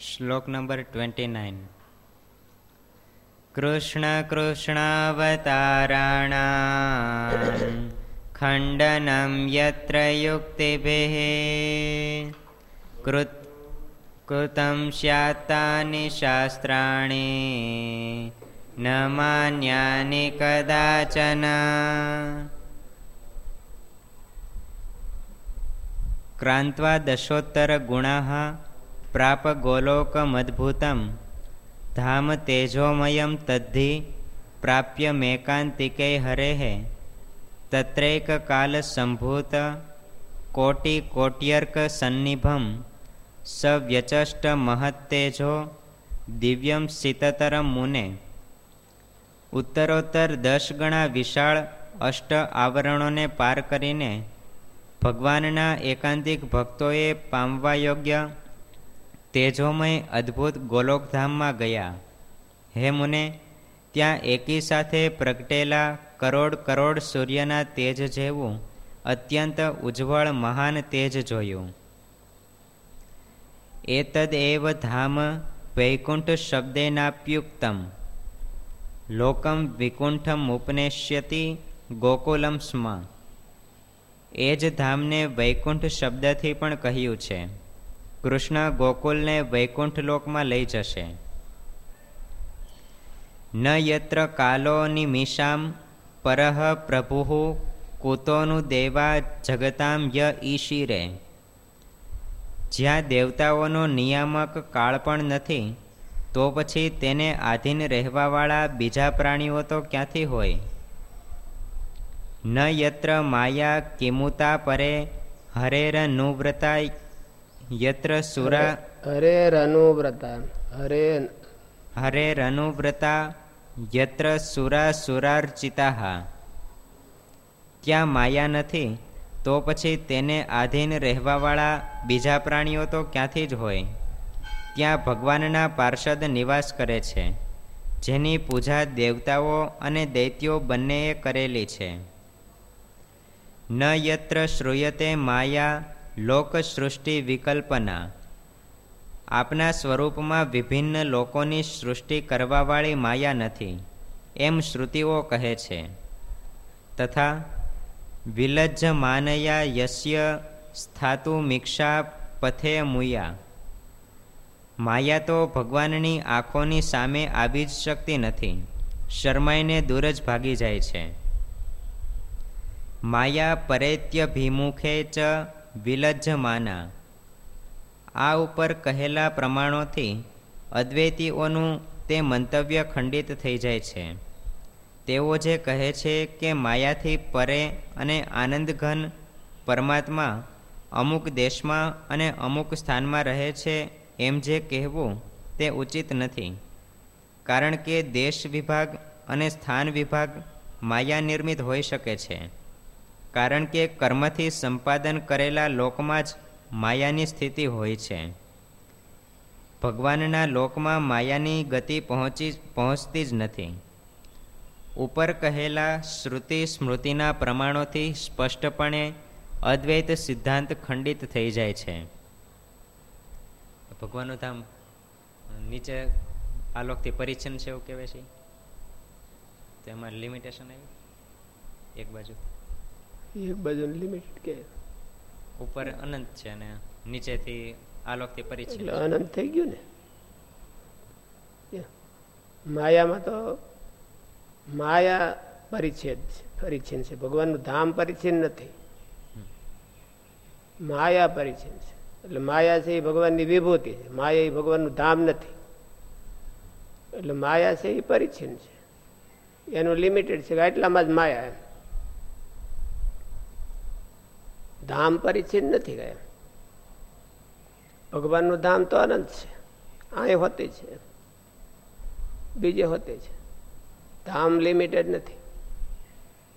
શ્લોક number twenty nine Krishna કૃષ્ણાવતારાણા ખંડનમ યત્ર યુક્તિભિઃ કૃત, કૃતમ સ્યાતાની શાસ્ત્રાણી ન માન્યાની કદાચન. ક્રાંતવા દશોત્તર ગુણા પ્રાપ ગોલોકમદ્ભુતમ ધામ તેજોમયમ તદ્ધિ પ્રાપ્ય મેકાંતિકે હરેઃ તત્રૈક કાલ સંભૂત કોટિકોટ્યર્ક સન્નિભમ. સવ્યચષ્ટ મહત્તેજો દિવ્યમ શીતતરમ મુને. ઉત્તરોત્તર દસ ગણા વિશાળ અષ્ટ આવરણોને પાર કરીને ભગવાનના એકાંતિક ભક્તોએ પામવા યોગ્ય તેજોમય અદ્ભુત ગોલોકધામમાં ગયા. હે મુને, ત્યાં એકી સાથે પ્રગટેલા કરોડ કરોડ સૂર્યના તેજ જેવું અત્યંત ઉજ્જવળ મહાન તેજ જોયું. એતદ એવ ધામ વૈકુંઠ શબ્દેનાપ્યુક્તમ. લોકમ વિકુંઠમ ઉપનેશ્યતિ ગોકુલમ સ્મ. એ જ ધામને વૈકુંઠ શબ્દથી પણ કહ્યું છે. કૃષ્ણ ગોકુલને વૈકુંઠ લોકમાં લઈ જશે. ન યત્ર કાલો નિમિષામ પરહ પ્રભુ કુતોનું દેવા જગતામ ય ઈશિરે. જ્યાં દેવતાઓનો નિયામક કાળ પણ નથી, તો પછી તેને આધીન રહેવાવાળા બીજા પ્રાણીઓ તો ક્યાંથી હોય? ન યત્ર માયા કિમુતા પરે હરેર નુવ્રતા યત્ર સુરા હરે રનુવ્રતા હરે હરે રનુવ્રતા યત્ર સુરા સુરાર્ચિતા ત્યાં માયા નથી તો પછી તેને આધીન રહેવાવાળા બીજા પ્રાણીઓ તો ક્યાંથી જ હોય? ત્યાં ભગવાનના પાર્ષદ નિવાસ કરે છે જેની પૂજા દેવતાઓ અને દૈત્યો બંનેએ કરેલી છે. ન યત્ર શ્રૂયતે માયા લોક સૃષ્ટિ વિકલ્પના. આપના સ્વરૂપમાં વિભિન્ન લોકોની સૃષ્ટિ કરવાવાળી માયા નથી, એમ શ્રુતિઓ કહે છે. તથા વિલજ્જ માનયા યસ્ય સ્થાતુ મિક્ષા પથે મુયા. માયા તો ભગવાનની આંખોની સામે આવી જ શકતી નથી, શરમાઈને દૂર જ ભાગી જાય છે. માયા પરેત્ય ભીમુખે ચ વિલજ્જમાના. આ ઉપર કહેલા પ્રમાણોથી અદ્વૈતીઓનું તે મંતવ્ય ખંડિત થઈ જાય છે. તેઓ જે કહે છે કે માયાથી પરે અને આનંદઘન પરમાત્મા અમુક દેશમાં અને અમુક સ્થાનમાં રહે છે એમ જે કહેવું તે ઉચિત નથી. કારણ કે દેશ વિભાગ અને સ્થાન વિભાગ માયા નિર્મિત હોઈ શકે છે. કારણ કે કર્મથી સંપાદન કરેલા લોકમાં જ માયાની સ્થિતિ હોય છે. ભગવાનના લોકમાં માયાની ગતિ પહોંચી પહોંચતી જ નથી. ઉપર કહેલા શ્રુતિ સ્મૃતિના પ્રમાણોથી સ્પષ્ટપણે અદ્વૈત સિદ્ધાંત ખંડિત થઈ જાય છે. ભગવાનનું ધામ નીચે આલોકથી પરિચ્છન છે એવું કહેવાય છે. તેમાં લિમિટેશન આવી. એક બાજુ. એક બાજુ લિમિટેડ કે. ઉપર અનંત છે અને નીચેથી આલોકથી પરિચ્છિત એટલે અનંત થઈ ગયું ને? માયામાં તો માયા પરિચ્છેદ છે પરિચ્છિન્ન છે. ભગવાનનું ધામ પરિચ્છિન્ન નથી. માયા પરિચ્છિન્ન છે. એટલે માયા છે એ ભગવાનની વિભૂતિ છે. માયા એ ભગવાનનું ધામ નથી. એટલે માયા છે એ પરિચ્છિન્ન છે. એનું લિમિટેડ છે. કે આટલામાં જ માયા એમ. ધામ પરિચિત નથી ગયા. ભગવાનનું ધામ તો અનંત છે. આ હોતે છે. બીજે હોતે છે. ધામ લિમિટેડ નથી.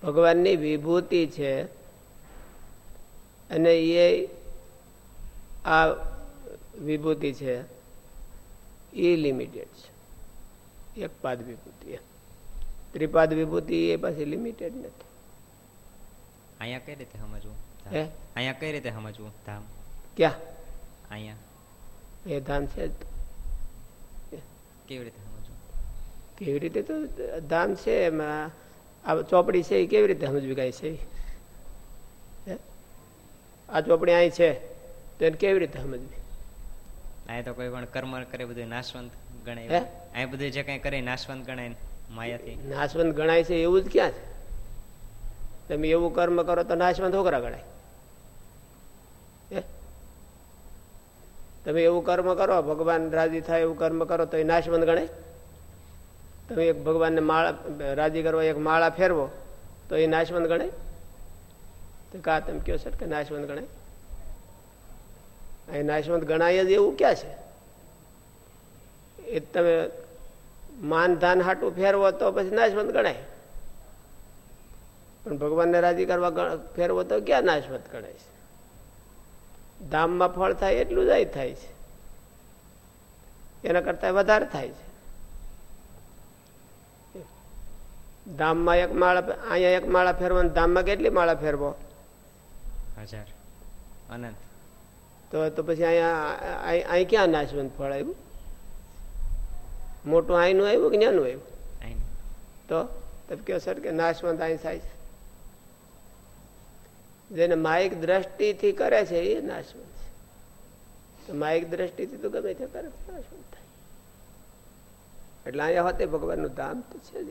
ભગવાનની વિભૂતિ છે. અને એ આ વિભૂતિ છે, એ લિમિટેડ છે. એક પાદ વિભૂતિ ત્રિપાદ વિભૂતિ એ પાછી લિમિટેડ નથી. અહીંયા કઈ રીતે સમજવું? હે? અહીંયા કઈ રીતે સમજવું? ધામ. ક્યાં? અહીંયા. એ ધામ છે? કેવી રીતે સમજવું? કેવી રીતે તો ધામ છે એમાં? આ ચોપડી છે એ કેવી રીતે સમજવી કાંઈ છે? આ ચોપડી અહીં છે તો એને કેવી રીતે સમજવી? અહીંયા તો કોઈ પણ કર્મ કરે બધું નાશવંત? ગણાય. અહીં બધું જે કઈ કરે એ નાશવંત ગણાય માયાથી. નાશવંત ગણાય છે એવું જ ક્યાં છે? તમે એવું કર્મ કરો તો નાશવંત હોકરા ગણાય. તમે એવું કર્મ કરો, ભગવાન રાજી થાય એવું કર્મ કરો, તો એ નાશવંત ગણાય? તમે એક ભગવાનને માળા, રાજી કરવા એક માળા ફેરવો, તો એ નાશવંત ગણાય? તો કા તમે કહો સર કે નાશવંત ગણાય? અહીં નાશવંત ગણાય જ એવું ક્યાં છે? એ તમે માન ધાન હાટું ફેરવો તો પછી નાશવંત ગણાય. પણ ભગવાનને રાજી કરવા ફેરવો તો ક્યાં નાશવંત ગણાય છે? ધામમાં ફળ થાય એટલું જ થાય છે. એના કરતા વધારે થાય છે. ધામમાં એક માળા અહીંયા એક માળા ફેરવો ધામમાં કેટલી માળા ફેરવો? હજાર. અનંત તો તો પછી અહીંયા અહીં ક્યાં નાશવંત ફળ આવ્યું? મોટું અહીંનું આવ્યું કે ન્યાનું આવ્યું? તો તમે કહો સર કે નાશવંત અહીં થાય છે. જેને માયિક દ્રષ્ટિથી કરે છે, એ નાશવંત છે. તો દ્રષ્ટિથી તો ગમે તે કરે નાશવંત થાય. એટલે અહીંયા હોતે ભગવાનનું ધામ તો છે જ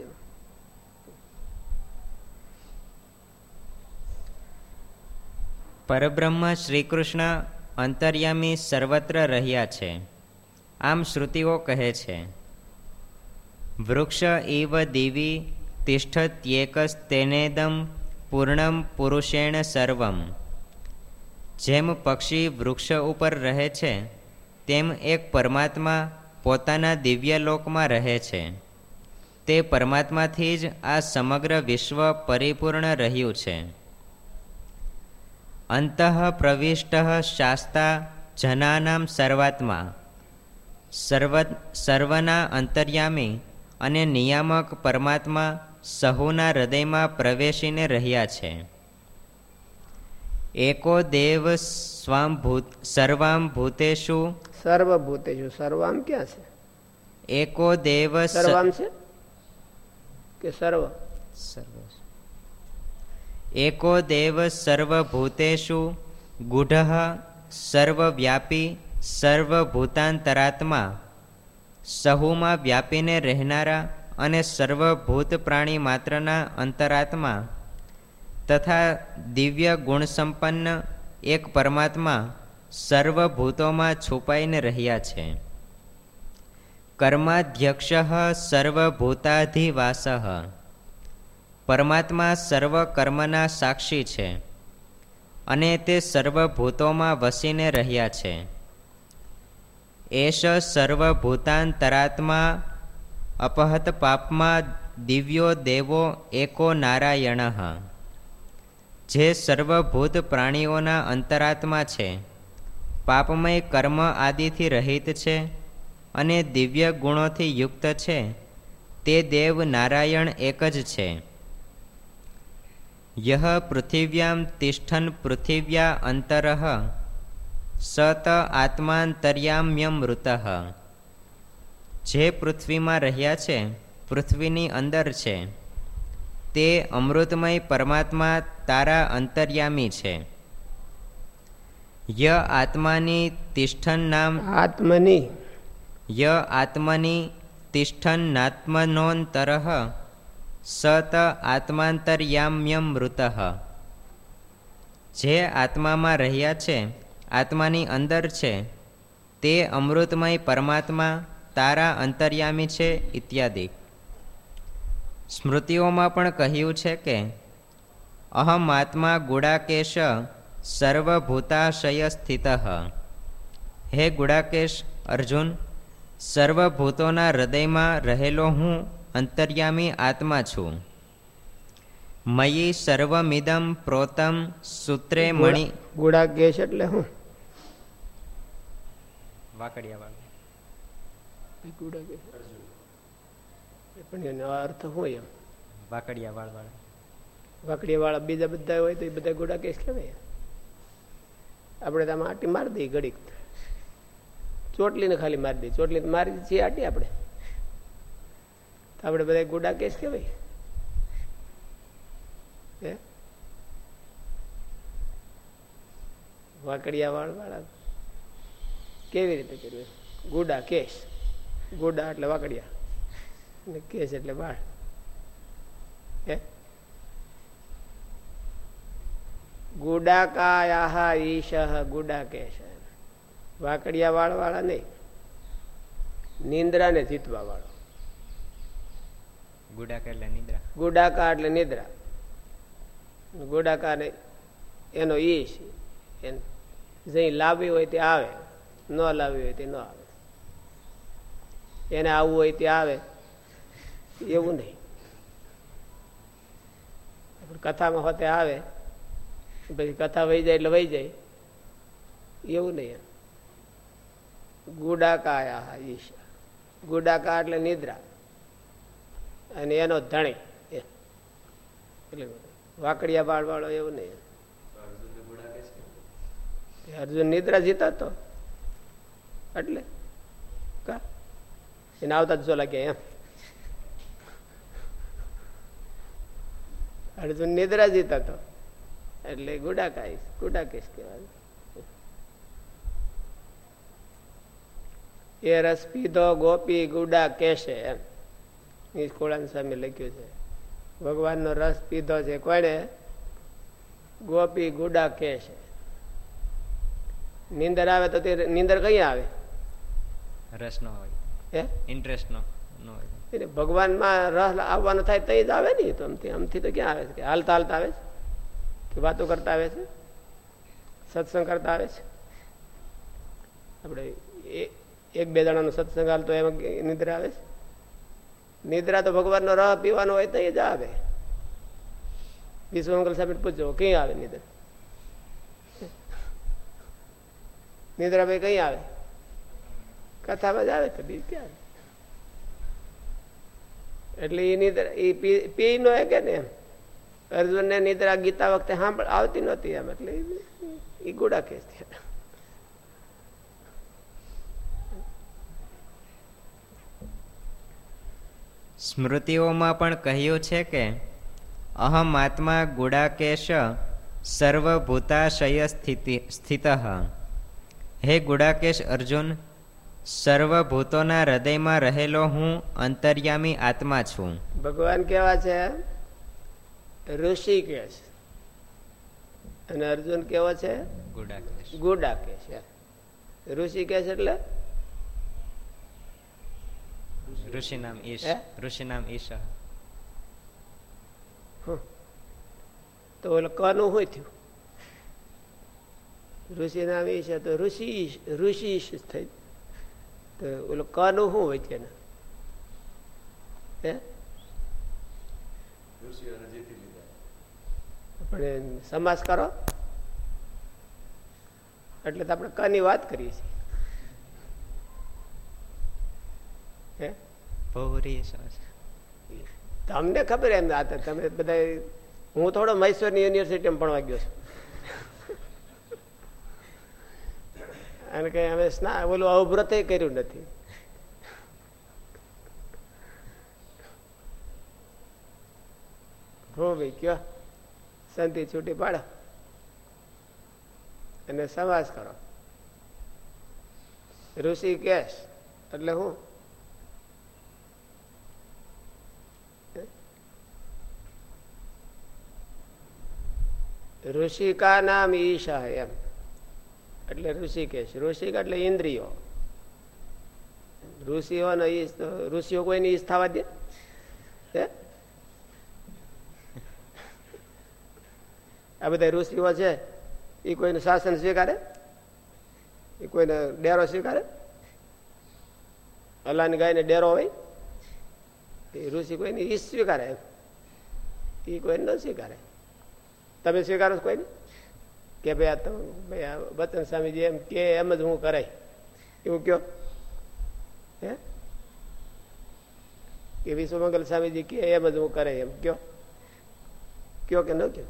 પરબ્રહ્મ શ્રીકૃષ્ણ અંતર્યામી સર્વત્ર રહ્યા છે. આમ શ્રુતિઓ કહે છે, વૃક્ષ ઇવ દિવી તિષ્ઠત્યેકસ્તેનેદમ પૂર્ણમ પુરુષેણ સર્વમ. જેમ પક્ષી વૃક્ષ ઉપર રહે છે, તેમ એક પરમાત્મા પોતાના દિવ્ય લોકમાં રહે છે. તે પરમાત્માથી જ આ સમગ્ર વિશ્વ પરિપૂર્ણ રહ્યું છે. અંતઃ પ્રવિષ્ટ શાસ્તા જનાનામ સર્વાત્મા. સર્વ સર્વના અંતર્યામી અને નિયામક પરમાત્મા સહુના હૃદયમાં પ્રવેશીને રહ્યા છે. એકો દેવ સ્વામભૂત સર્વામ ભૂતેષુ સર્વભૂતેષુ સર્વામ ક્યાં છે? એકો દેવ સર્વામ છે કે સર્વ? સર્વ. એકો દેવ સર્વભૂતેષુ ગુઢ સર્વવ્યાપી સર્વભૂતાંતરાત્મા. સહુમાં વ્યાપીને રહેનારા અને સર્વભૂત પ્રાણી માત્રના અંતરાત્મા તથા દિવ્ય ગુણસંપન્ન એક પરમાત્મા સર્વભૂતોમાં છુપાઈને રહ્યા છે. કર્માધ્યક્ષ સર્વભૂતાધિવાસ. પરમાત્મા સર્વ કર્મના સાક્ષી છે અને તે સર્વભૂતોમાં વસીને રહ્યા છે. એશ સર્વભૂતાંતરાત્મા અપહત પાપમાં દિવ્યો દેવો એકો નારાયણ. જે સર્વભૂત પ્રાણીઓના અંતરાત્મા છે, પાપમય કર્મ આદિથી રહિત છે અને દિવ્ય ગુણોથી યુક્ત છે, તે દેવ નારાયણ એક જ છે. યહ પૃથિવ્યામ તિષ્ઠન પૃથિવ્યા અંતર. સત આત્માંતર્યામ્યમૃત જે પૃથ્વીમાં રહ્યા છે પૃથ્વીની અંદર છે તે અમૃતમય પરમાત્મા તારા અંતર્યામી છે ય આત્માની તિષ્ઠન નામ આત્મની ય આત્મની તિષ્ઠન્નાત્મનોંતર સત આત્માંતર્યામ્યમૃત જે આત્મામાં રહ્યા છે આત્માની અંદર છે. તે અમૃતમય પરમાત્મા તારા અંતર્યામી છે ઇત્યાદિ. સ્મૃતિઓમાં પણ કહ્યું છે કે અહમ આત્મા ગુડાકેશ સર્વભૂતાશય સ્થિત હે ગુડાકેશ અર્જુન સર્વભૂતોના હૃદયમાં રહેલો હું અંતર્યામી આત્મા છું. મયી સર્વમિદમ પ્રોતમ સૂત્રે મણિ ગુડાકેશ એટલે હું? વાકડિયા ગુડા કેશ પણ એનો અર્થ હોય એમ? વાકડિયા વાળ વાળા. વાકડિયા વાળા બીજા બધા હોય તો એ બધા ગોડા કેસ કહેવાય આપણે તો આમાં આટી મારી દઈએ ઘડીક. ચોટલીને ખાલી મારી દઈએ. ચોટલી તો મારી છીએ આટી આપણે. આપણે બધા ગુડા કેસ કહેવાય હે? વાકડિયા વાળ વાળા કેવી રીતે કર્યું? ગુડા કેસ ગુડા એટલે વાકડિયા. અને કેસ એટલે વાળ. હે? ગુડાકાયા ઈશ ગુડા કેશ વાકડિયા વાળ વાળા નહીં. નિંદ્રા ને જીતવા વાળો. ગુડાકા એટલે નિદ્રા. ગુડાકા એટલે નિદ્રા. ગુડાકા ને એનો ઈશ જઈ લાવી હોય તે આવે. ન લાવી હોય તે ન આવે. એને આવવું હોય તે આવે. એવું નહીં. કથામાં હોતે આવે. પછી કથા વહી જાય એટલે વહી જાય. એવું નહીં ગુડાકાયા ઈશા. ગુડાકા એટલે નિદ્રા. અને એનો ધણી એટલે વાકડિયા બાળ વાળો એવું નહીં. અર્જુન નિદ્રા જીતા તો. એટલે. કા? એને આવતા જ લાગે એમ. અર્જુન નિદ્રા જીતા તો. એટલે ગુડાકાઈશ, ગુડાકેશ કહેવાય. એ રસ પીધો, ગોપી ગુડા કેશે એમ નિષ્કુળાન સામે લખ્યું છે. ભગવાનનો રસ પીધો છે કોને ગોપી ગુડા કેશે નીંદર આવે તો તે નીંદર કઈ આવે? રસ ન હોય. હે? ઇન્ટરેસ્ટ નો હોય. એટલે ભગવાનમાં રસ આવવાનો થાય તો જ આવે ને તો આમથી આમથી તો ક્યાં આવે છે? કે હાલતા હાલતા આવે છે? કે વાતો કરતા આવે છે? સત્સંગ કરતા આવે છે? આપણે એક બે જણાનો સત્સંગ હાલતો એમાં નિદ્રા આવે છે? નિદ્રા તો ભગવાનનો રહ પીવાનો હોય તો જ આવે. વિશ્વમંગલ સાહેબ પૂછજો કઈ આવે નિદ્રા? નિદ્રા ભાઈ કઈ આવે? કથામાં જ તો ક્યાં એટલે એ નિદ્રા પી નો કે ને? એમ અર્જુન ને નિદ્રા ગીતા વખતે સાંભળ, આવતી નહોતી એમ, એટલે એ ગુડા કેસ સ્મૃતિઓમાં પણ કહ્યું છે કે, અહમ આત્મા ગુડાકેશ સર્વભૂતાશય સ્થિત હે ગુડાકેશ અર્જુન સર્વભૂતોના હૃદયમાં રહેલો હું અંતર્યામી આત્મા છું. ભગવાન કેવા છે? ઋષિકેશ અને અર્જુન કેવો છે? ગુડાકેશ. ગુડાકેશ ઋષિકેશ એટલે? ઋષિ નામ ઈશ ઋષિ નામ ઈશ. તો ઓલો કનું હોય થયું? ઋષિ નામ ઈશ તો ઋષિ ઋષિ ઈશ થઈ તો ઓલો કનું શું હોય છે હે? આપણે સમાસ કરો. એટલે તો આપણે કની વાત કરીએ છીએ. હે? તમને ખબર એમ આ તમે બધા હું થોડો મૈસૂરની યુનિવર્સિટીમાં ભણવા ગયો છું. અને કઈ અમે સ્ના બોલું અવભ્રત કર્યું નથી. હો ભાઈ, કયો? સંતિ છૂટી પાડો. અને સમાસ કરો. ઋષિકેશ એટલે હું? ઋષિકા નામ ઈશા એમ? એટલે ઋષિકેશ. ઋષિક એટલે ઇન્દ્રિયો. ઋષિઓ નો ઈશ તો ઋષિઓ કોઈને ઈશ થવા દે? આ બધા ઋષિઓ છે એ કોઈને શાસન સ્વીકારે? એ કોઈને ડેરો સ્વીકારે? અલ્લાની ગાયને ડેરો હોય? એ ઋષિ કોઈને ઈશ સ્વીકારે એ કોઈને ન સ્વીકારે. તમે સ્વીકારો કોઈને? કે ભાઈ આ તો ભાઈ આ વતન સ્વામીજી એમ કે, એમ જ હું કરાય. એવું કયો? હે? કે વિશ્વમંગલ સ્વામીજી કે, એમ જ હું કરાય એમ કયો? કયો કે ન કયો?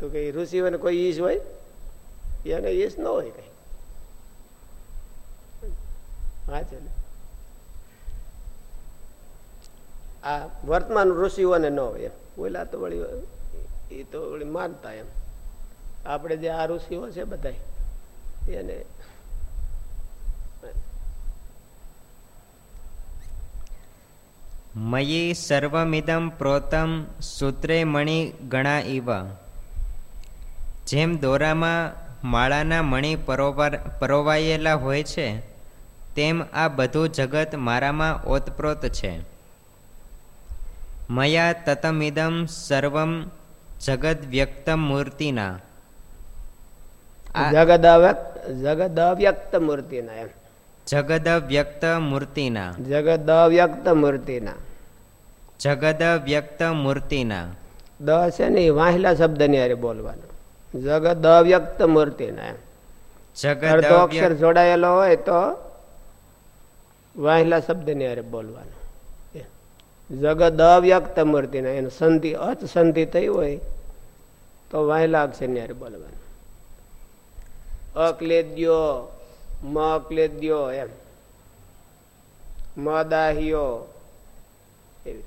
તો કે ઋષિઓને કોઈ ઈશ હોય? એને ઈશ ન હોય કઈ. હા છે આ વર્તમાન ઋષિઓને ન હોય એમ. ઓલા તો વળી એ તો માનતા એમ. આપણે જે આ ઋષિઓ છે બધા એને મયી સર્વમિદમ પ્રોતમ સૂત્રે મણી ગણા ઇવ જેમ દોરામાં માળાના મણિ પરોવાયેલા હોય છે, તેમ આ બધું જગત મારામાં ઓતપ્રોત છે. મયા તતમિદમ સર્વમ જગદ વ્યક્ત મૂર્તિના જગદ જગદ અવ્યક્ત મૂર્તિના એમ. જગદ વ્યક્ત મૂર્તિના જગદ વ્યક્ત મૂર્તિના જગદ વ્યક્ત મૂર્તિના દ છે ને વાહેલા શબ્દની અરે બોલવાનું. જગદ વ્યક્ત મૂર્તિના એમ. જગદ અક્ષર જોડાયેલો હોય તો વાહેલા શબ્દની અરે બોલવાનું. જગદ અવ્યક્ત મૂર્તિના એને સંધિ અચ સંધિ થઈ હોય તો વાહેલા લાગશે ન્યારે બોલવાનું. બોલવાનું અક્લેદ્યો મ ક્લેદ્યો એમ. મદાહિયો. એવી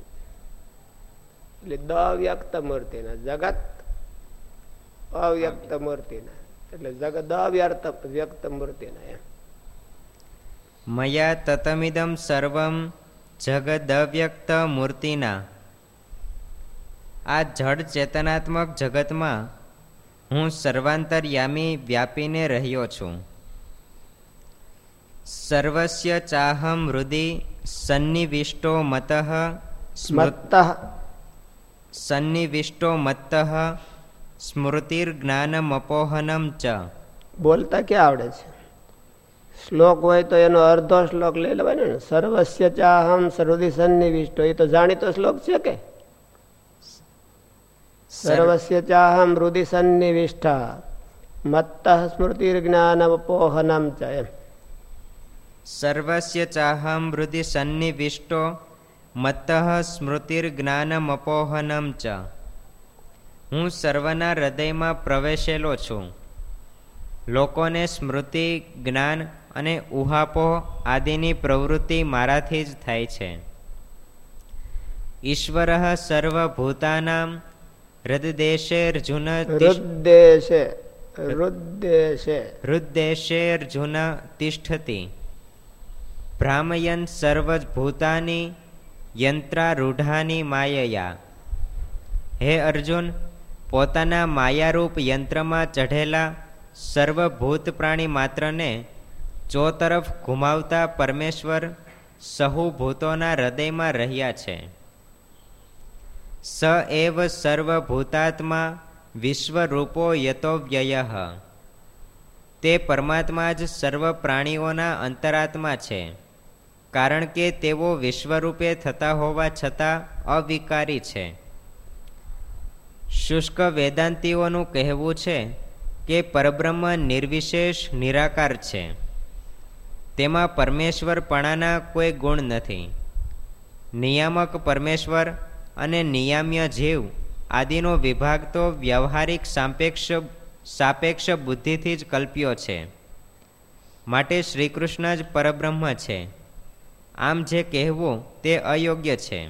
એટલે દ વ્યક્ત મૂર્તિના જગત અવ્યક્ત મૂર્તિના એટલે જગત અવ્યર્થ વ્યક્ત મૂર્તિના એમ. મયા તતમિદમ સર્વમ જગદવ્યક્ત મૂર્તિના આ જડ ચેતનાત્મક જગતમાં હું સર્વાંતરયામી વ્યાપીને રહ્યો છું. સર્વસ્ય ચાહમ હૃદિ સન્નિવિષ્ટો મત સન્નિવિષ્ટો મત્ત સ્મૃતિર્જ્ઞાનમપોહનમ ચ. બોલતા ક્યાં આવડે છે? શ્લોક હોય તો એનો અર્ધો શ્લોક લઈ લેવાય ને. સર્વસ્ય ચાહમ સર્વદી સન્નિવિષ્ટો. એ તો જાણીતો શ્લોક છે કે? સર્વસ્ય ચાહમ હૃદય સન્નિવિષ્ઠા મત્ત સ્મૃતિર્જ્ઞાનમપોહનમ ચ એમ. સર્વસ્ય ચાહમ હૃદય સન્નિવિષ્ટો. મત્ત સ્મૃતિર્જ્ઞાનમપોહનમ ચ. હું સર્વના હૃદયમાં પ્રવેશેલો છું. લોકોને સ્મૃતિ, જ્ઞાન અને ઉહાપો આદિની પ્રવૃત્તિ મારાથી જ થાય છે. ઈશ્વર સર્વભૂતાનામ હૃદદેશેર્જુન હૃદદેશે હૃદદેશે. હૃદદેશેર્જુન તિષ્ઠતિ. ભ્રામયન સર્વભૂતાની યંત્રારૂઢાની માયયા. હે અર્જુન પોતાના માયારૂપ યંત્રમાં ચઢેલા સર્વભૂત પ્રાણી માત્રને ચો તરફ ઘુમાવતા પરમેશ્વર સહુ ભૂતોના હૃદયમાં રહ્યા છે. સ એવ સર્વભૂતાત્મા વિશ્વરૂપો યતો વ્યય તે પરમાત્મા જ સર્વ પ્રાણીઓના અંતરાત્મા છે, કારણ કે તેઓ વિશ્વરૂપે થતા હોવા છતાં અવિકારી છે. શુષ્ક વેદાંતિઓનું કહેવું છે કે પરબ્રહ્મ નિર્વિશેષ નિરાકાર છે. તેમાં પરમેશ્વરપણાના કોઈ ગુણ નથી. નિયામક પરમેશ્વર અને નિયામ્ય જીવ આદિનો વિભાગ તો વ્યવહારિક સાપેક્ષ સાપેક્ષ બુદ્ધિથી જ કલ્પ્યો છે. માટે શ્રીકૃષ્ણ જ પરબ્રહ્મ છે. આમ જે કહેવું તે અયોગ્ય છે.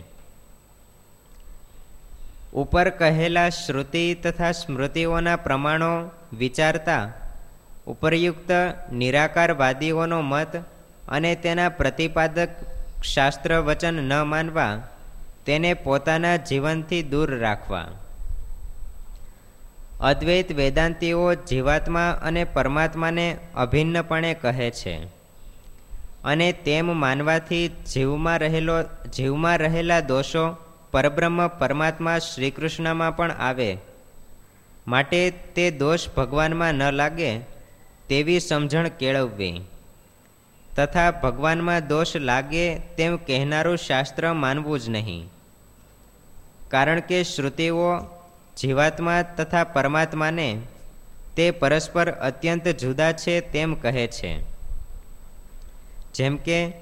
ઉપર કહેલા શ્રુતિ તથા સ્મૃતિઓના પ્રમાણો વિચારતા ઉપરયુક્ત નિરાકારવાદીઓનો મત અને તેના પ્રતિપાદક શાસ્ત્ર વચન ન માનવા, તેને પોતાના જીવનથી દૂર રાખવા. અદ્વૈત વેદાંતિઓ જીવાત્મા અને પરમાત્માને અભિન્નપણે કહે છે અને તેમ માનવાથી જીવમાં રહેલો, જીવમાં રહેલા દોષો પરબ્રહ્મ પરમાત્મા શ્રીકૃષ્ણમાં પણ આવે. માટે તે દોષ ભગવાનમાં ન લાગે તેવી સમજણ કેળવવી. તથા ભગવાનમાં દોષ લાગે તેમ કહેનારું શાસ્ત્ર માનવું જ નહીં. કારણ કે શ્રુતિઓ જીવાત્મા તથા પરમાત્માને તે પરસ્પર અત્યંત જુદા છે તેમ કહે છે. જેમ કે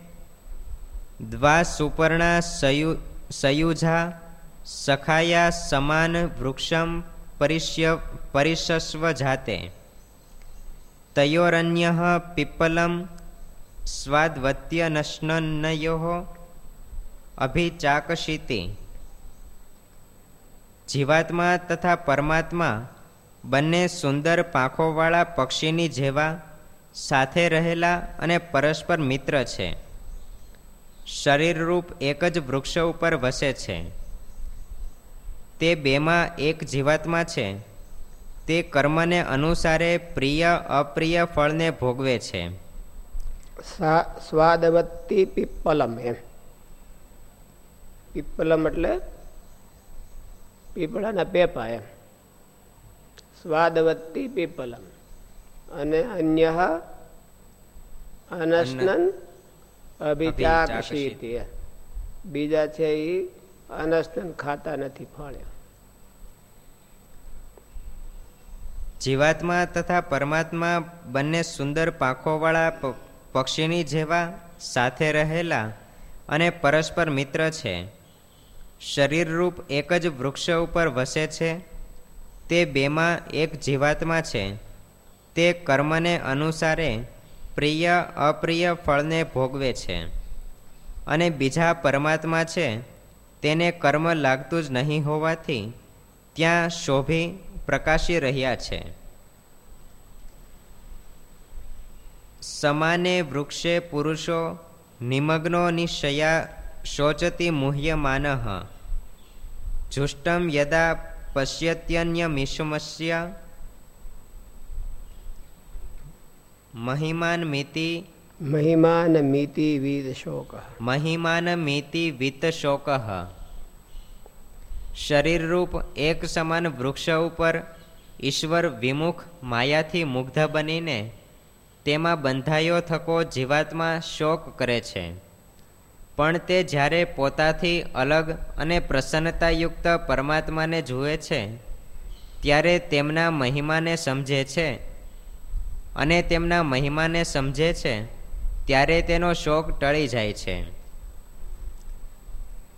દ્વા સુપર્ણા સયુ, સયુજા સખાયા સમાન વૃક્ષમ પરિષ્ય, પરિશસ્વ જાતે. તયોરન્ય પીપલમ સ્વાદવત્ય નશ્નયો અભિચાકશિતિ જીવાત્મા તથા પરમાત્મા બંને સુંદર પાંખોવાળા પક્ષીની જેવા સાથે રહેલા અને પરસ્પર મિત્ર છે. શરીરરૂપ એક જ વૃક્ષ ઉપર વસે છે. તે બેમાં એક જીવાત્મા છે. તે કર્મને અનુસારે પ્રિય, અપ્રિય ફળને ભોગવે છે. સ્વાદવતી પીપલમ એમ. પીપલમ એટલે પીપળાના પેપા એમ. સ્વાદવતી પીપલમ. અને અન્ય અનસ્નન અભિચાક્ષીતી બીજા છે એ અનસ્નન ખાતા નથી ફળ્યા. જીવાત્મા તથા પરમાત્મા બંને સુંદર પાંખોવાળા પક્ષીની જેવા સાથે રહેલા અને પરસ્પર મિત્ર છે. શરીરરૂપ એક જ વૃક્ષ ઉપર વસે છે. તે બેમાં એક જીવાત્મા છે. તે કર્મને અનુસારે પ્રિય, અપ્રિય ફળને ભોગવે છે. અને બીજા પરમાત્મા છે, તેને કર્મ લાગતું જ નહીં હોવાથી ત્યાં શોભી પ્રકાશી રહ્યા છે. સમાને વૃક્ષે પુરુષો નિમગ્નો નિશયા શોચતી મુહ્યમાન. જુષ્ટમ યદા પશ્યત્યન્યમિષમસ્ય. મહિમાન મિતિ મહિમાન મિતિ વિદ શોક. મહિમાન મિતિ વિત શોક. શરીરરૂપ એક સમાન વૃક્ષ ઉપર ઈશ્વર વિમુખ માયાથી મુગ્ધ બનીને તેમાં બંધાયો થકો જીવાત્મા શોક કરે છે. પણ તે જ્યારે પોતાથી અલગ અને પ્રસન્નતાયુક્ત પરમાત્માને જુએ છે, ત્યારે તેમના મહિમાને સમજે છે. અને તેમના મહિમાને સમજે છે, ત્યારે તેનો શોક ટળી જાય છે.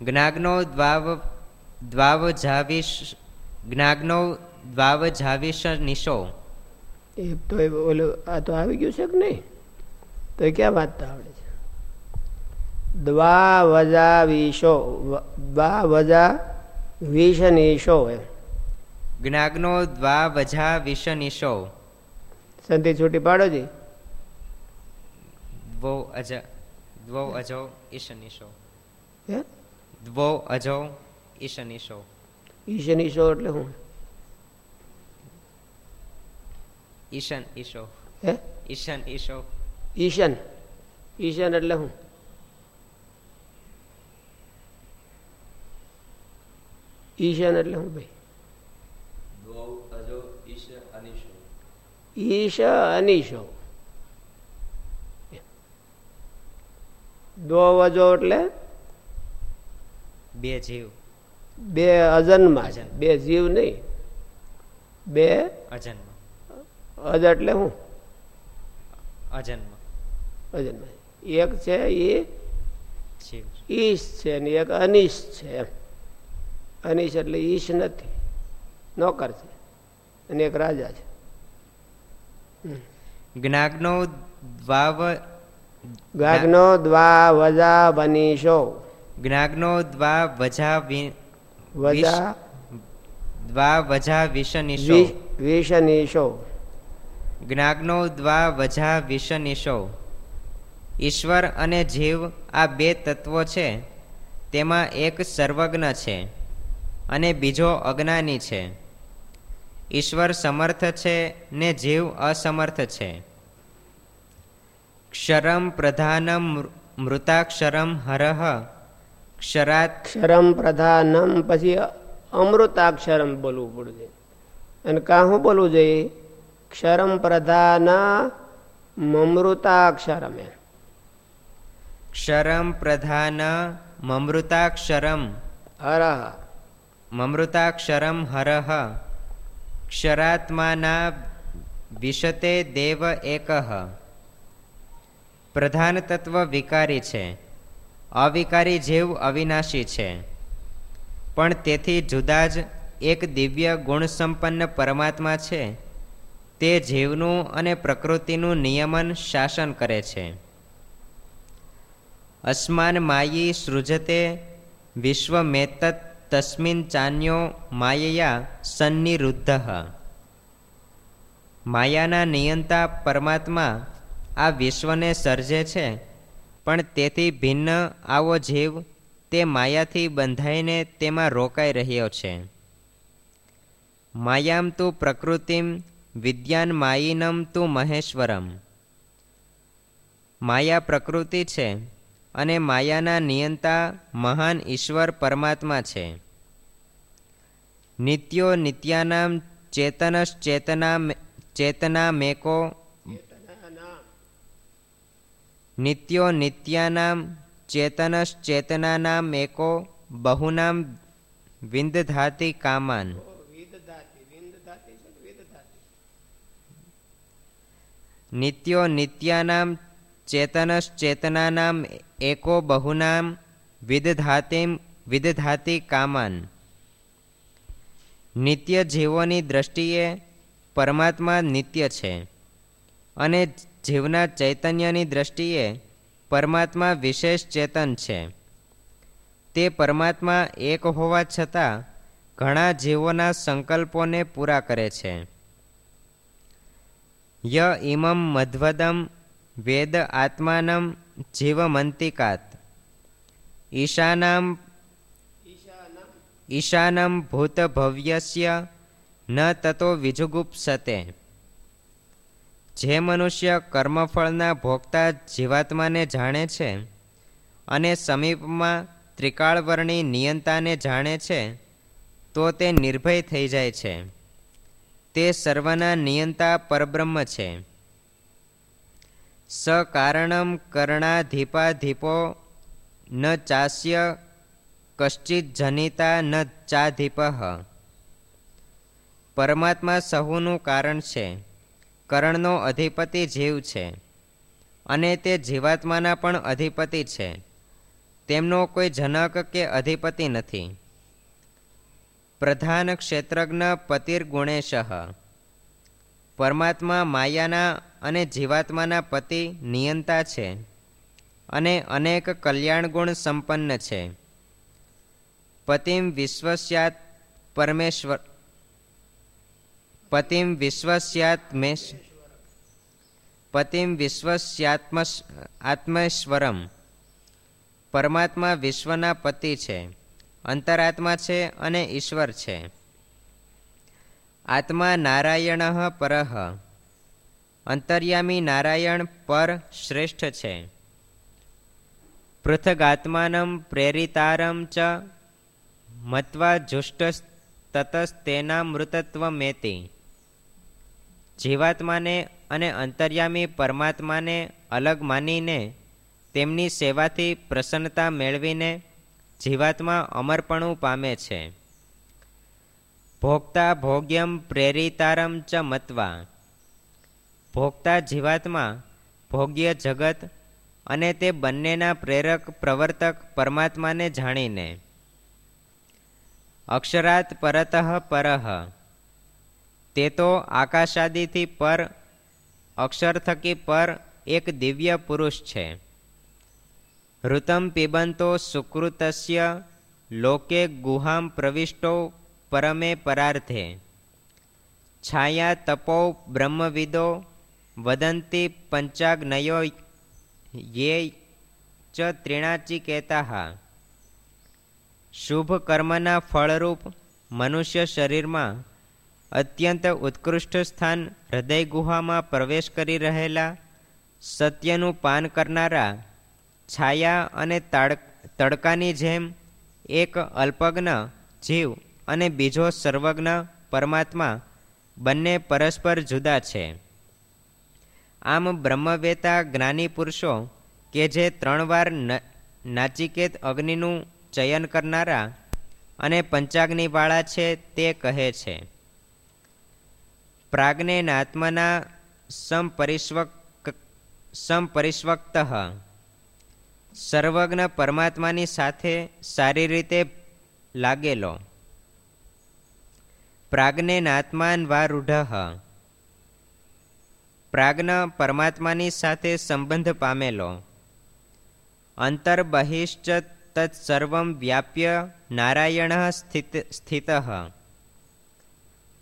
જ્ઞાગનો દ્વાવ દ્વાવ જાવીશ જ્ઞાગનો દ્વાવ જાવીશ નિશો. એ તો ઓલું આ તો આવી ગયું છે કે નહીં? તો એ ક્યાં વાંચતા આવડે છે? દ્વા વજા વિશો દ્વા વજા વિષનિશો એમ. જ્ઞાગનો દ્વા વજા વિષનિશો સંધિ છૂટી પાડો જી. દ્વો અજ દ્વો અજો ઈશનિશો હે? દ્વો અજો ઈશનિશો ઈશનિશો એટલે હું? ઈશન ઈશો હે? ઈશન ઈશો ઈશન ઈશન એટલે હું? ઈશન એટલે હું ભાઈ? ઈશ અનિશો. દો વજો એટલે? બે જીવ. બે અજન્મા છે. બે જીવ નહીં. બે અજન્મ. અજ એટલે હું? અજન્મ. અજન્મ. એક છે એ ઈશ છે ને એક અનિશ છે અનિશ એટલે ઈશ નથી. નોકર છે. અને એક રાજા છે. જ્ઞાગનો દ્વાવ જ્ઞાગનો દ્વા વજા બનીશો જ્ઞાગનો દ્વા વજા વજા દ્વા વજા વિષનિશો. વિષનિશો. જ્ઞાગનો દ્વા વજા વિષનિશો. ઈશ્વર અને જીવ આ બે તત્વો છે તેમાં એક સર્વજ્ઞ છે અને બીજો અજ્ઞાની છે. ઈશ્વર સમર્થ છે ને જીવ અસમર્થ છે. ક્ષરમ પ્રધાનમ મૃતાક્ષરમ હરહ ક્ષરાત ક્ષરમ પ્રધાનમ પછી અમૃતાક્ષરમ બોલવું પડશે. અને કાં શું બોલવું જોઈએ ક્ષરમ પ્રધાન મમૃતાક્ષરમ ક્ષરમ પ્રધાન મમૃતાક્ષરમ. હરહ. મમૃતાક્ષરમ હરહ. ક્ષરાત્માના વિશતે દેવ એક પ્રધાન તત્વ વિકારી છે. અવિકારી જીવ અવિનાશી છે. પણ તેથી જુદા જ એક દિવ્ય ગુણસંપન્ન પરમાત્મા છે. તે જીવનું અને પ્રકૃતિનું નિયમન શાસન કરે છે. અસ્માન માયી સૃજતે વિશ્વમેતત તસ્મિન ચાન્યો માયયા સન્નિરુદ્ધ. માયાના નિયંતા પરમાત્મા આ વિશ્વને સર્જે છે પણ તેથી ભિન્ન આવો જીવ તે માયાથી બંધાઈને તેમાં રોકાઈ રહ્યો છે. માયામ તું પ્રકૃતિમ, વિદ્યાન માયિનમ તું મહેશ્વરમ. માયા પ્રકૃતિ છે અને માયાના નિયંતા મહાન ઈશ્વર પરમાત્મા છે. નિત્યો નિત્યાનામ ચેતનશ્ચેતના ચેતના મેકો નિત્યો નિત્યાનામ ચેતનશ્ચેતનાનામ એકો, બહુનામ વિંદધાતિ કામાન. નિત્યો નિત્યાનામ ચેતનશ્ચેતનાનામ એકો, બહુનામ વિદધાતિમ વિદધાતિ કામાન. નિત્ય જીવોની દ્રષ્ટિએ પરમાત્મા નિત્ય છે અને જીવના ચૈતન્યની દ્રષ્ટિએ પરમાત્મા વિશેષ ચેતન છે. તે પરમાત્મા એક હોવા છતાં ઘણા જીવોના સંકલ્પોને પૂરા કરે છે. ય ઇમમ મધ્વદમ વેદ આત્માનમ જીવમંતિકાત. ઈશાનામ ઈશાનમ ભૂતભવ્યસ્ય ન તતો વિજુગુપ્સતે. જે મનુષ્ય કર્મફળના ભોગતા જીવાત્માને જાણે છે અને સમીપમાં ત્રિકાળવર્ણી નિયંતાને જાણે છે, તો તે નિર્ભય થઈ જાય છે. તે સર્વના નિયંતા પરબ્રહ્મ છે. સકારણમ કરણાધીપાધીપો, ન ચાસ્ય કશ્ચિત જનિતા ન ચાધીપ. પરમાત્મા સહુનું કારણ છે. કરણનો અધિપતિ જીવ છે અને તે જીવાત્માના પણ અધિપતિ છે. તેમનો કોઈ જનક કે અધિપતિ નથી. પ્રધાન ક્ષેત્રજ્ઞ પતિર્ગુણેશ. પરમાત્મા માયાના અને જીવાત્માના પતિ નિયંતા છે અને અનેક કલ્યાણ ગુણ સંપન્ન છે. પતિમ વિશ્વસ્યાત પરમેશ્વર પતિમ વિશ્વસ્યાત્મેશ પતિમ વિશ્વસ્યાત્મ આત્મેશ્વરમ પરમાત્મા વિશ્વના પતિ છે, અંતરાત્મા છે અને ઈશ્વર છે. આત્મા નારાયણ પરહ અંતર્યામી નારાયણ પર શ્રેષ્ઠ છે. પૃથગાત્માનમ પ્રેરિતારમ ચ મત્વા જુષ્ટ તતસ્તેનામૃતત્વમેતિ જીવાત્માને અને અંતર્યામી પરમાત્માને અલગ માનીને તેમની સેવાથી પ્રસન્નતા મેળવીને જીવાત્મા અમરપણું પામે છે. ભોગતા ભોગ્યમ પ્રેરિતારમ ચ મત્વા. ભોગતા જીવાત્મા ભોગ્ય જગત અને તે બંનેના પ્રેરક પ્રવર્તક પરમાત્માને જાણીને. અક્ષરાત પરતઃ પરહ તે તો આકાશાદિથી પર અક્ષર થકી પર એક દિવ્ય પુરુષ છે. ઋતમ પીબંતો સુકૃતસ્ય, લોકે ગુહામ પ્રવિષ્ટો પરમે પરાર્થે. છાયા તપો બ્રહ્મવિદો, વદંતી પંચાગ્નયો યે ચ ત્રિણાચિકેતા શુભ કર્મના ફળરૂપ મનુષ્ય શરીરમાં અત્યંત ઉત્કૃષ્ટ સ્થાન હૃદય ગુહામાં પ્રવેશ કરી રહેલા સત્યનું પાન કરનારા છાયા અને તડકાની જેમ એક અલ્પજ્ઞ જીવ અને બીજો સર્વજ્ઞ પરમાત્મા બંને પરસ્પર જુદા છે. આમ બ્રહ્મવેતા જ્ઞાની પુરુષો કે જે ત્રણ વાર નાચિકેત અગ્નિનું ચયન કરનારા અને પંચાગ્નિવાળા છે તે કહે છે. પ્રાગ્ને આત્મના સમપરિષ્વક સમપરિષ્વક્ત સર્વજ્ઞ પરમાત્માની સાથે સારી રીતે લાગેલો. પ્રાજ્ઞેન આત્માન વા રૂઢ પ્રાજ્ઞ પરમાત્માની સાથે સંબંધ પામેલો. અંતર્બહિશ્ચ તત્સર્વમ વ્યાપ્ય નારાયણ સ્થિત સ્થિત.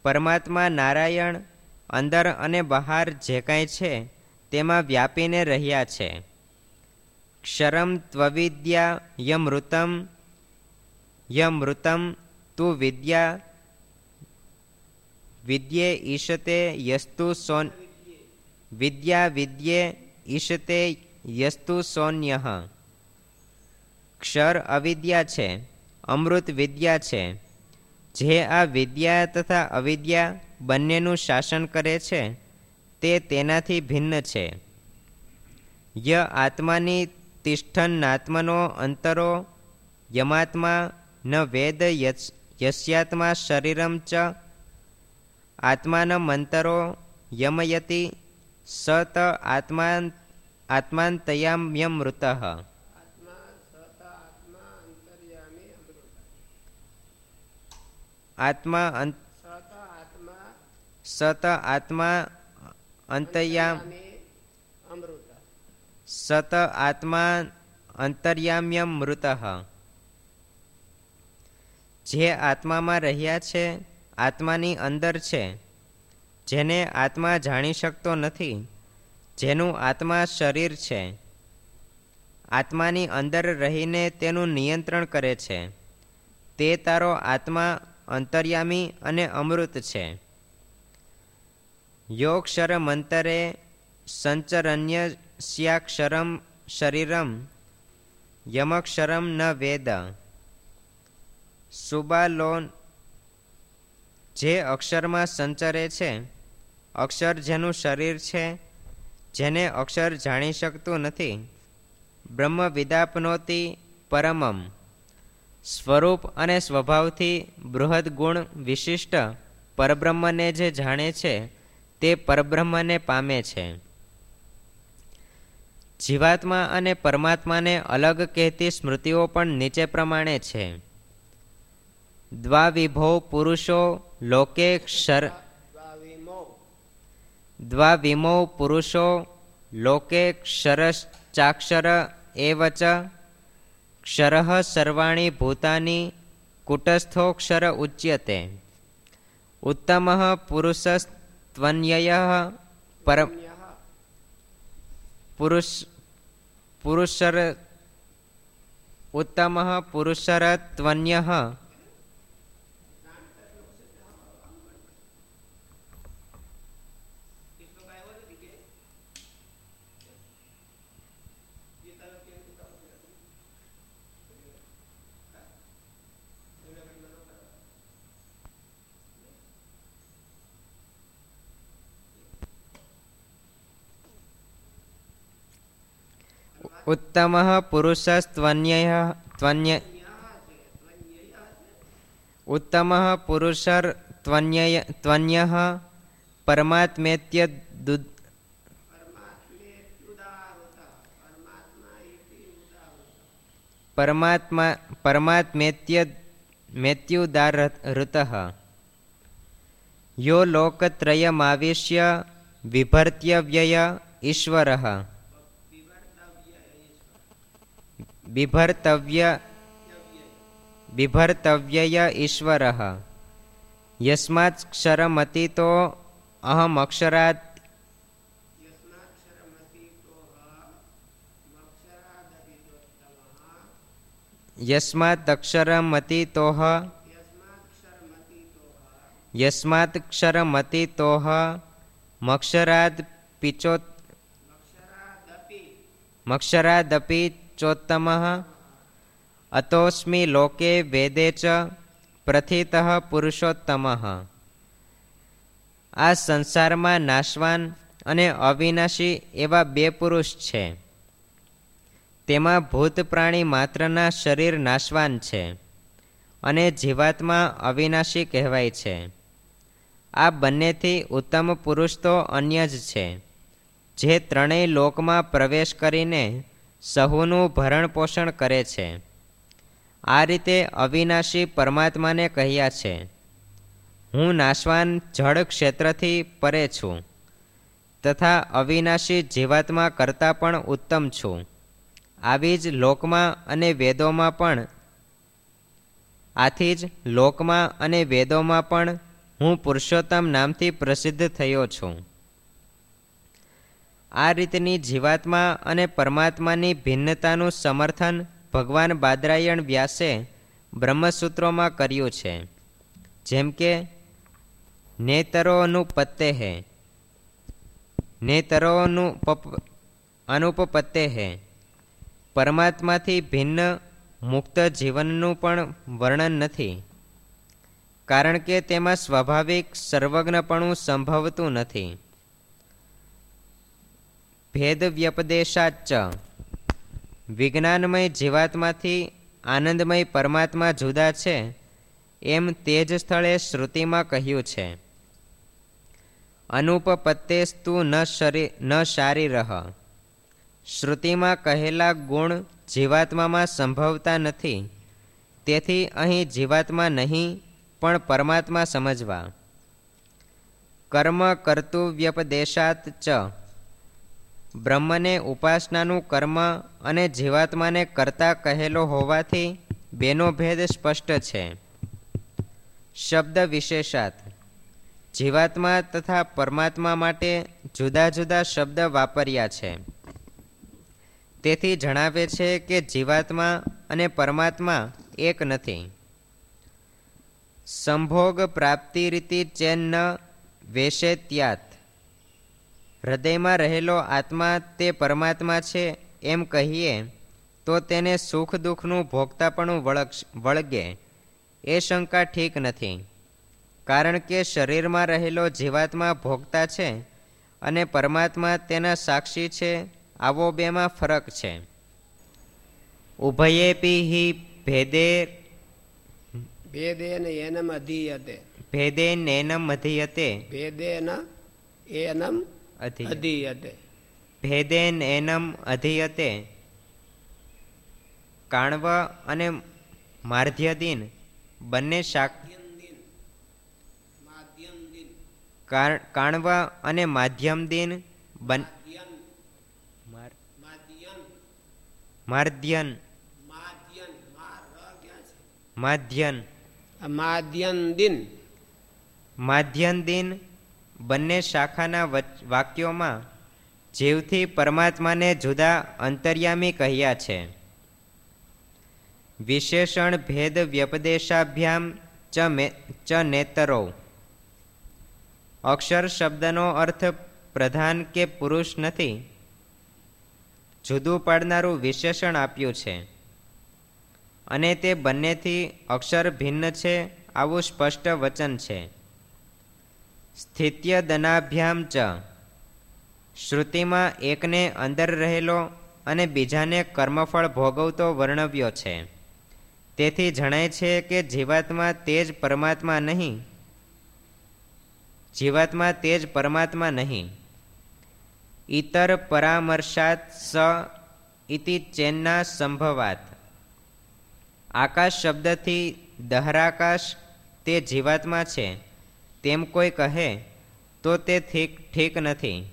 પરમાત્મા નારાયણ અંદર અને બહાર જે કાંઈ છે, તેમાં વ્યાપીને રહ્યા છે. ક્ષરમ ત્વવિદ્યા યમૃતમ યમૃતમ તુ વિદ્યા, વિદ્યે ઈશતે યસ્તુ સોન, વિદ્યા વિદ્યે ઈશતે યસ્તુ સૌન્ય. ક્ષર અવિદ્યા છે, અમૃત વિદ્યા છે. જે આ વિદ્યા તથા અવિદ્યા બંનેનું શાસન કરે છે, તે તેનાથી ભિન્ન છે. ય આત્માની તિષ્ઠન્નાત્મનો અંતરો, યમાત્મા ન વેદ યસ્યાત્મા શરીરમ ચ આત્માન મંતરો યમયતિ સત આત્મા આત્માંતયામ્યમૃત. આત્મા સત આત્મા અંતર્યામ સત આત્મા અંતર્યામ્યમ મૃત. જે આત્મામાં રહ્યા છે, આત્માની અંદર છે. જેને આત્મા જાણી શકતો નથી, જેનું આત્મા શરીર છે. આત્માની અંદર રહીને તેનું નિયંત્રણ કરે છે. તે તારો આત્મા અંતર્યામી અને અમૃત છે. યોગક્ષરમ અંતરે સંચરણ્ય સંચરન્યસ્યાક્ષરમ શરીરમ, યમક્ષરમ ન વેદ. સુબાલોન જે અક્ષરમાં સંચરે છે, અક્ષર જેનું શરીર છે, જેને અક્ષર જાણી શકતું નથી. બ્રહ્મ વિદાપનોતી પરમમ. સ્વરૂપ અને સ્વભાવથી બૃહદ ગુણ વિશિષ્ટ પરબ્રહ્મને જે જાણે છે, તે પરબ્રહ્મને પામે છે. જીવાત્મા અને પરમાત્માને અલગ કહેતી સ્મૃતિઓ પણ નીચે પ્રમાણે છે. દ્વાવિભો પુરુષો લોકે ક્ષર દ્વાવિમો પુરુષો લોકે ક્ષરશ્ચાક્ષર એવચ ક્ષર સર્વાણી ભૂતાની કુટસ્થોક્ષર ઉચ્યતે ઉત્તમ પુરુષસ્ત્વન્યય પર પુરુષ પુરુષર ઉત્તમ પુરુષરત્વન્ય ઉત્તમ પુરુષસ્ત્વન્ય ત્વન્ય ઉત્તમ પુરુષર ત્વન્ય ત્વન્ય પરમાત્મેત્ય પરમાત્મા પરમાત્મેત્ય મેત્યુદારૃત યો લોકત્રયમાવિશ્ય વિભર્ત્યવ્યય ઈશ્વર બિભર્તવ્ય બિભર્તવ્યય ઈશ્વર યસ્માત ક્ષરમતીતો અહમ અક્ષરાત યસ્માત અક્ષરમતીતોહ યસ્માત ચોત્તમ અતોસ્મિ લોકે વેદે ચ પ્રથિત પુરુષોત્તમ આ સંસારમાં નાશવાન અને અવિનાશી એવા બે પુરુષ છે તેમાં ભૂત પ્રાણી માત્રના શરીર નાશવાન છે અને જીવાત્મા અવિનાશી કહેવાય છે આ બંનેથી ઉત્તમ પુરુષ તો અન્ય જ છે જે ત્રણેય લોકમાં પ્રવેશ કરીને સહુનું ભરણ પોષણ કરે છે. આ રીતે અવિનાશી પરમાત્માને કહ્યા છે, હું નાશવાન જળ ક્ષેત્રથી પરે છું, તથા અવિનાશી જીવાત્મા કરતાં પણ ઉત્તમ છું. આવી જ લોકમાં અને વેદોમાં પણ, આથી જ લોકમાં અને વેદોમાં પણ હું પુરુષોત્તમ નામથી પ્રસિદ્ધ થયો છું. આ રીતની જીવાત્મા અને પરમાત્માની ભિન્નતાનું સમર્થન ભગવાન બાદરાયણ વ્યાસે બ્રહ્મસૂત્રોમાં કર્યું છે. જેમ કે, નેતરોનું પત્તે હે નેતરોનું અનુપપત્તે હે પરમાત્માથી ભિન્ન મુક્ત જીવનનું પણ વર્ણન નથી. કારણ કે તેમાં સ્વાભાવિક સર્વજ્ઞપણું સંભવતું નથી. ભેદ વ્યપદેશાચ વિજ્ઞાનમય જીવાત્માથી આનંદમય પરમાત્મા જુદા છે, એમ તે જ સ્થળે શ્રુતિમાં કહ્યું છે. અનુપપત્તેસ્તુ ન શરી, ન સારી રહ શ્રુતિમાં કહેલા ગુણ જીવાત્મામાં સંભવતા નથી, તેથી અહીં જીવાત્મા નહીં, પણ પરમાત્મા સમજવા. કર્મ કર્તવ્યપદેશાત ચ બ્રહ્મને ઉપાસનાનું કર્મ અને જીવાત્માને કરતા કહેલો હોવાથી બેનો ભેદ સ્પષ્ટ છે. શબ્દ વિશેષાત. જીવાત્મા તથા પરમાત્મા માટે જુદા જુદા શબ્દ વાપર્યા છે. તેથી જણાવે છે કે જીવાત્મા અને પરમાત્મા એક નથી. સંભોગ પ્રાપ્તિ રીતિ ચેન્ન વેશેત્યાત હૃદયમાં રહેલો આત્મા તે પરમાત્મા છે એમ કહીએ તો તેને સુખ દુઃખનું ભોગતાપણું વળગે. એ શંકા ઠીક નથી. કારણ કે શરીરમાં રહેલો જીવાત્મા ભોગતા છે અને પરમાત્મા તેના સાક્ષી છે આવો બેમાં ફરક છે. ઉભયેપી હિ ભેદે ભેદેન એનમ અધીયતે. ભેદેન એનમ અધીયતે. ભેદેન એનમ અધીયતે. ભેદેન એનમ અધિયતે. કાણવ અને માર્ધ્યદિન બંને શાક કાણવ અને માધ્યમ દિન બન માર્ધ્યન. માધ્યન માધ્યન દિન માધ્યન દિન બંને શાખાના વાક્યોમાં જીવથી પરમાત્માને જુદા અંતર્યામી કહ્યા છે. વિશેષણ ભેદ વ્યપદેશાભ્યામ ચ મે, ચ નેતરો. અક્ષર શબ્દનો અર્થ પ્રધાન કે પુરુષ નથી. જુદું પાડનારું વિશેષણ આપ્યું છે. અને તે બંનેથી અક્ષર ભિન્ન છે, આવું સ્પષ્ટ વચન છે. સ્થિત્ય દનાભ્યામ ચ. શ્રુતિમાં એકને અંદર રહેલો અને બીજાને કર્મફળ ભોગવતો વર્ણવ્યો છે. તેથી જણાય છે કે જીવાત્મા તે જ પરમાત્મા નહીં. જીવાત્મા તે જ પરમાત્મા નહીં. ઇતર પરામર્શાત સ ઇતિ ચેન્ના સંભવાત. આકાશ શબ્દથી દહરાકાશ તે જીવાત્મા છે. તેમ કોઈ કહે તો તે ઠીક ઠીક નથી.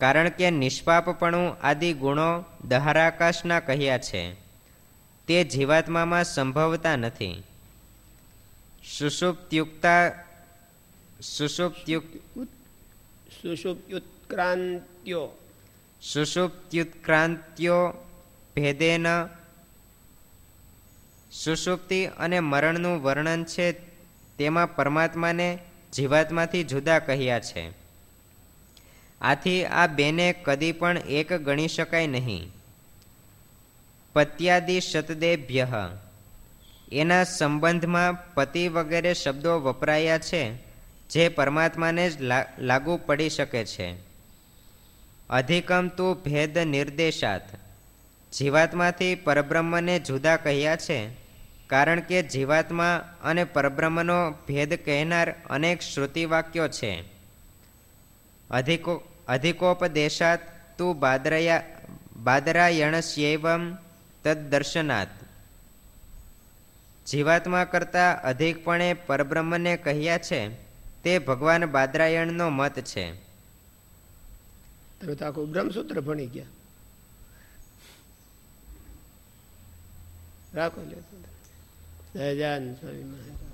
કારણ કે નિષ્પાપપણું આદિ ગુણો દહારાકાશના કહ્યા છે. તે જીવાત્મામાં સંભવતા નથી. સુષુપ્તયુક્તા સુષુપ્તયુક્ત સુષુપ્યુત્ક્રાંત્યો સુષુપ્ત્યુત્ક્રાંત્યો ભેદેન સુષુપ્તિ અને મરણનું વર્ણન છે તેમાં પરમાત્માને જીવાત્માથી જુદા કહ્યા છે. આથી આ બેને કદી પણ એક ગણી શકાય નહીં. પત્યાદિ શતદેભ્ય. એના સંબંધમાં પતિ વગેરે શબ્દો વપરાયા છે, જે પરમાત્માને જ લાગુ પડી શકે છે. અધિકમ તો ભેદ નિર્દેશાત. જીવાત્માથી પરબ્રહ્મને જુદા કહ્યા છે કારણ કે જીવાત્મા અને પરબ્રહ્મનો ભેદ કહેનાર અનેક શ્રુતિ વાક્યો છે. અધિકો, અધિકોપદેશાત તું બાદરયા, બાદરાયણસ્યવમ તદ્દર્શનાત. જીવાત્મા કરતાં અધિકપણે પરબ્રહ્મને કહ્યા છે, તે ભગવાન બાદરાયણનો મત છે. તમે તો આખું બ્રહ્મસૂત્ર ભણી ગયા. રાખો લે જય જાન સ્વામી મહારાજ